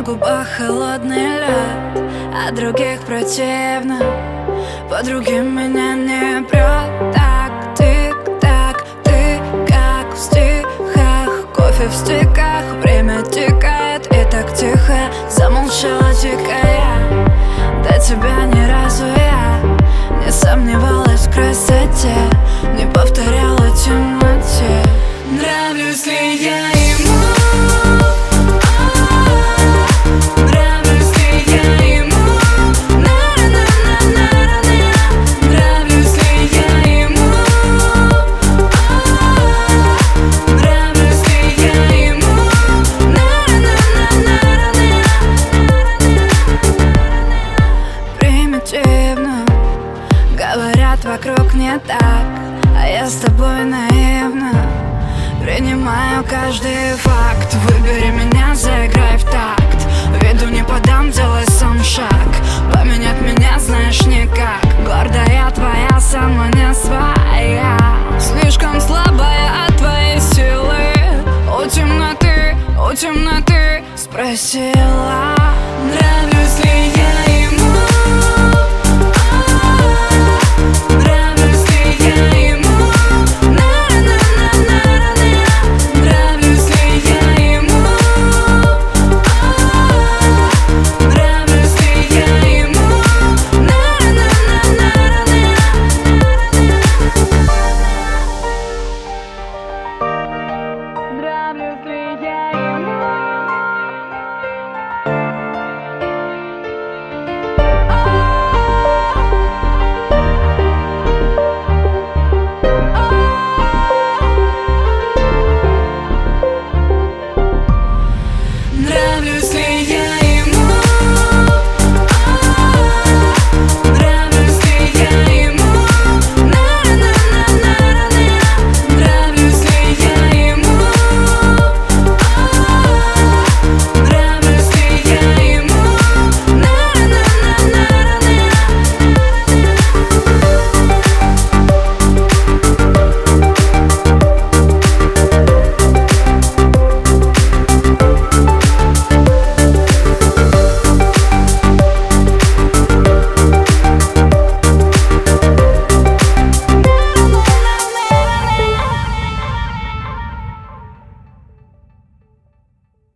На губах холодный лед А других противно. По другим меня не прет Так, тик-так, ты как в стихах. Кофе в стиках, время тикает И так тихо. Замолчала дикая. До тебя не разу я Не сомневалась в красоте Не повторяла темноте. Нравлюсь ли я Говорят, вокруг не так А я с тобой наивно Принимаю каждый факт. Выбери меня, заиграй в такт. Виду не подам, делай сам шаг. Поменять меня знаешь никак. Гордая твоя, сама не своя. Слишком слабая от твоей силы. У темноты, у темноты Спросила